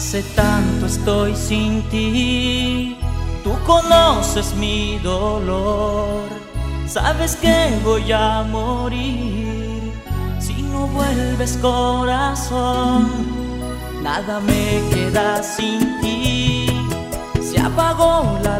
Hace tanto estoy sin ti, tú conoces mi dolor, sabes que voy a morir. Si no vuelves corazón. Nada me queda sin ti, se apagó la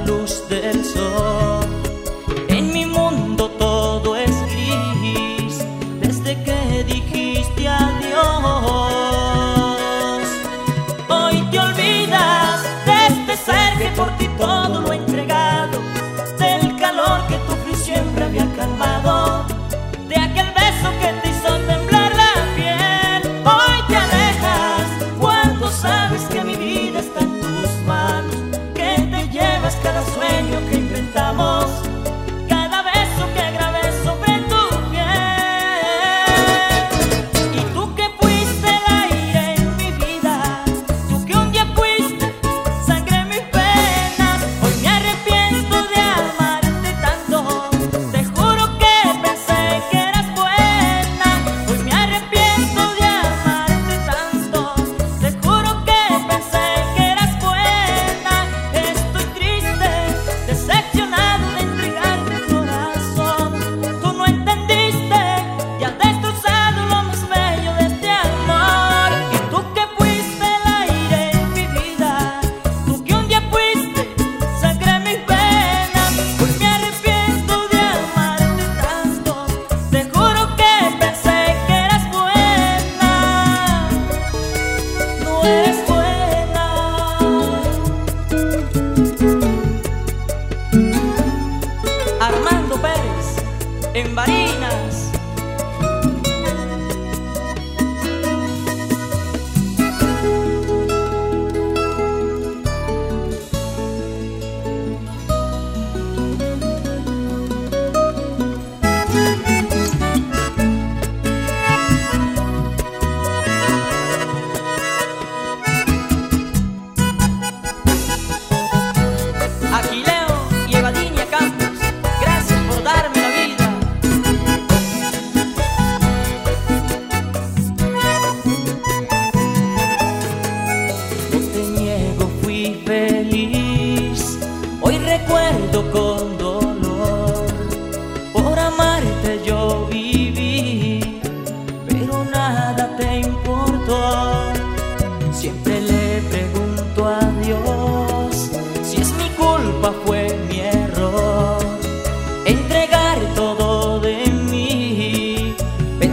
en Barinas.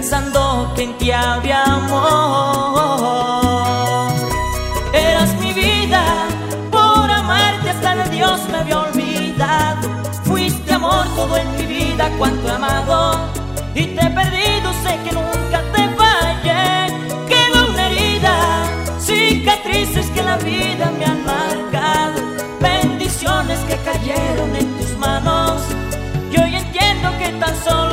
pensando que en ti había amor. Eras mi vida, por amarte hasta el Dios me había olvidado. Fuiste amor todo en mi vida, cuanto he amado. Y te he perdido, sé que nunca te fallé. Quedó una herida, cicatrices que la vida me han marcado. Bendiciones que cayeron en tus manos. Y hoy entiendo que tan solo.